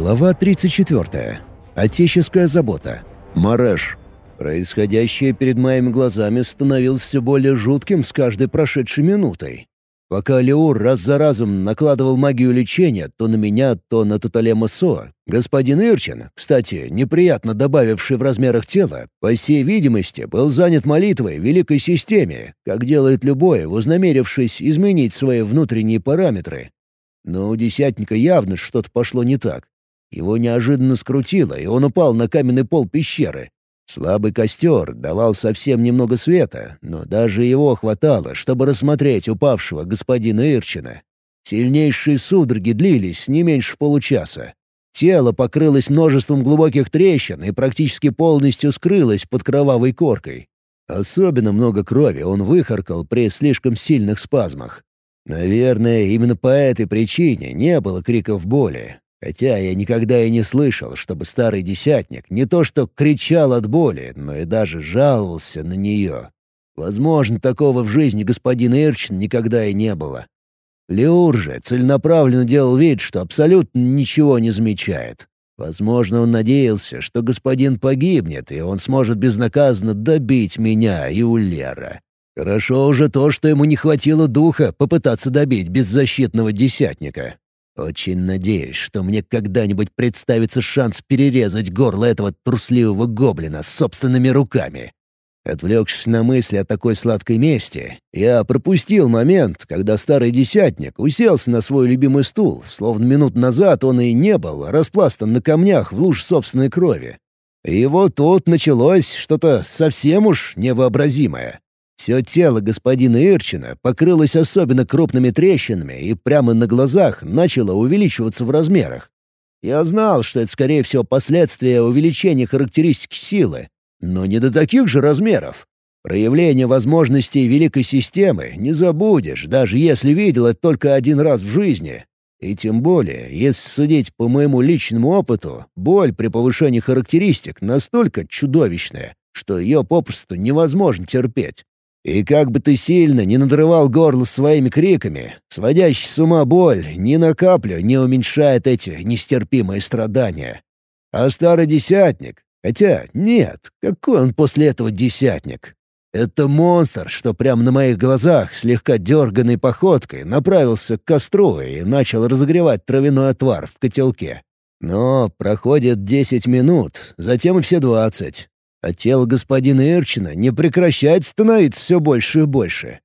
Глава 34. Отеческая забота. Мареш. Происходящее перед моими глазами становилось все более жутким с каждой прошедшей минутой. Пока Леур раз за разом накладывал магию лечения то на меня, то на Туталема Со, господин Ирчин, кстати, неприятно добавивший в размерах тела, по всей видимости, был занят молитвой великой системе, как делает любой, вознамерившись изменить свои внутренние параметры. Но у десятника явно что-то пошло не так. Его неожиданно скрутило, и он упал на каменный пол пещеры. Слабый костер давал совсем немного света, но даже его хватало, чтобы рассмотреть упавшего господина Ирчина. Сильнейшие судороги длились не меньше получаса. Тело покрылось множеством глубоких трещин и практически полностью скрылось под кровавой коркой. Особенно много крови он выхаркал при слишком сильных спазмах. Наверное, именно по этой причине не было криков боли, Хотя я никогда и не слышал, чтобы старый десятник не то что кричал от боли, но и даже жаловался на нее. Возможно, такого в жизни господина Ирчин никогда и не было. Леур же целенаправленно делал вид, что абсолютно ничего не замечает. Возможно, он надеялся, что господин погибнет, и он сможет безнаказанно добить меня и Улера. Хорошо уже то, что ему не хватило духа попытаться добить беззащитного десятника. Очень надеюсь, что мне когда-нибудь представится шанс перерезать горло этого трусливого гоблина собственными руками. Отвлекшись на мысли о такой сладкой мести, я пропустил момент, когда старый десятник уселся на свой любимый стул, словно минут назад он и не был распластан на камнях в луж собственной крови. И вот тут началось что-то совсем уж невообразимое. Все тело господина Ирчина покрылось особенно крупными трещинами и прямо на глазах начало увеличиваться в размерах. Я знал, что это, скорее всего, последствия увеличения характеристик силы, но не до таких же размеров. Проявление возможностей великой системы не забудешь, даже если видел это только один раз в жизни. И тем более, если судить по моему личному опыту, боль при повышении характеристик настолько чудовищная, что ее попросту невозможно терпеть. И как бы ты сильно не надрывал горло своими криками, сводящий с ума боль ни на каплю не уменьшает эти нестерпимые страдания. А старый десятник? Хотя нет, какой он после этого десятник? Это монстр, что прямо на моих глазах, слегка дерганной походкой, направился к костру и начал разогревать травяной отвар в котелке. Но проходит десять минут, затем и все двадцать. А тело господина Эрчина не прекращает становиться все больше и больше.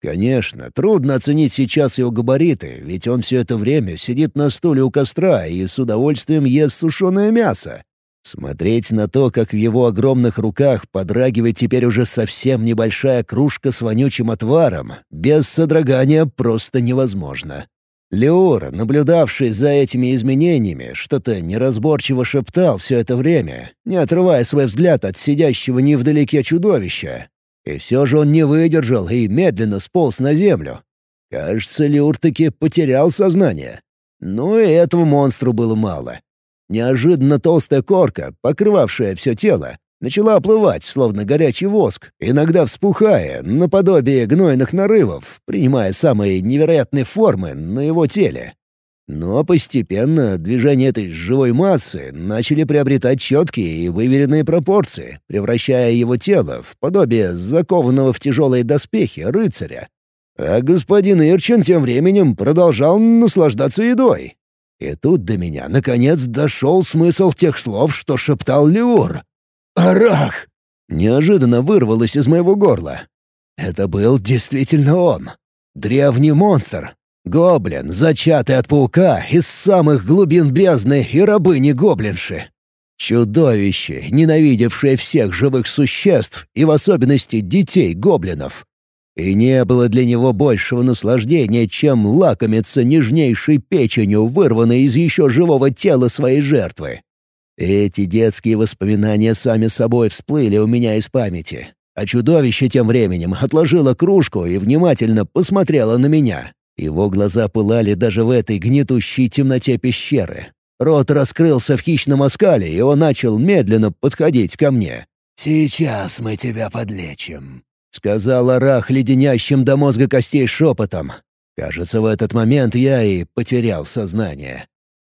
Конечно, трудно оценить сейчас его габариты, ведь он все это время сидит на стуле у костра и с удовольствием ест сушеное мясо. Смотреть на то, как в его огромных руках подрагивает теперь уже совсем небольшая кружка с вонючим отваром, без содрогания просто невозможно. Леор, наблюдавший за этими изменениями, что-то неразборчиво шептал все это время, не отрывая свой взгляд от сидящего невдалеке чудовища. И все же он не выдержал и медленно сполз на землю. Кажется, Леур таки потерял сознание. Но и этого монстру было мало. Неожиданно толстая корка, покрывавшая все тело, начала оплывать, словно горячий воск, иногда вспухая, наподобие гнойных нарывов, принимая самые невероятные формы на его теле. Но постепенно движения этой живой массы начали приобретать четкие и выверенные пропорции, превращая его тело в подобие закованного в тяжелые доспехи рыцаря. А господин Ирчин тем временем продолжал наслаждаться едой. И тут до меня, наконец, дошел смысл тех слов, что шептал Леур. «Арах!» Неожиданно вырвалось из моего горла. Это был действительно он. Древний монстр. Гоблин, зачатый от паука из самых глубин бездны и рабыни-гоблинши. Чудовище, ненавидевшее всех живых существ и в особенности детей-гоблинов. И не было для него большего наслаждения, чем лакомиться нежнейшей печенью, вырванной из еще живого тела своей жертвы. Эти детские воспоминания сами собой всплыли у меня из памяти. А чудовище тем временем отложило кружку и внимательно посмотрело на меня. Его глаза пылали даже в этой гнетущей темноте пещеры. Рот раскрылся в хищном оскале, и он начал медленно подходить ко мне. «Сейчас мы тебя подлечим», — сказал Арах леденящим до мозга костей шепотом. Кажется, в этот момент я и потерял сознание.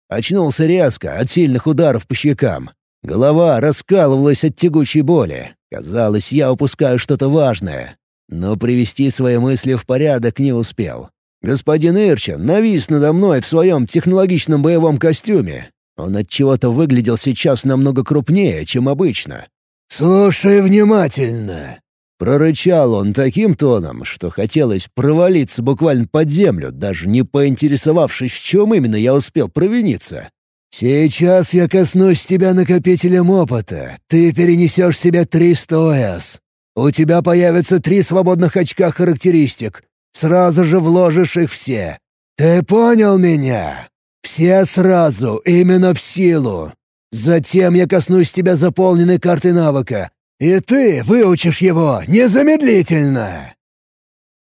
Очнулся резко от сильных ударов по щекам. Голова раскалывалась от тягучей боли. Казалось, я упускаю что-то важное. Но привести свои мысли в порядок не успел. Господин Ирчин навис надо мной в своем технологичном боевом костюме. Он от чего-то выглядел сейчас намного крупнее, чем обычно. «Слушай внимательно!» Прорычал он таким тоном, что хотелось провалиться буквально под землю, даже не поинтересовавшись, в чем именно я успел провиниться. «Сейчас я коснусь тебя накопителем опыта. Ты перенесешь себе 300 ОС. У тебя появятся три свободных очка характеристик. Сразу же вложишь их все. Ты понял меня? Все сразу, именно в силу. Затем я коснусь тебя заполненной карты навыка, и ты выучишь его незамедлительно!»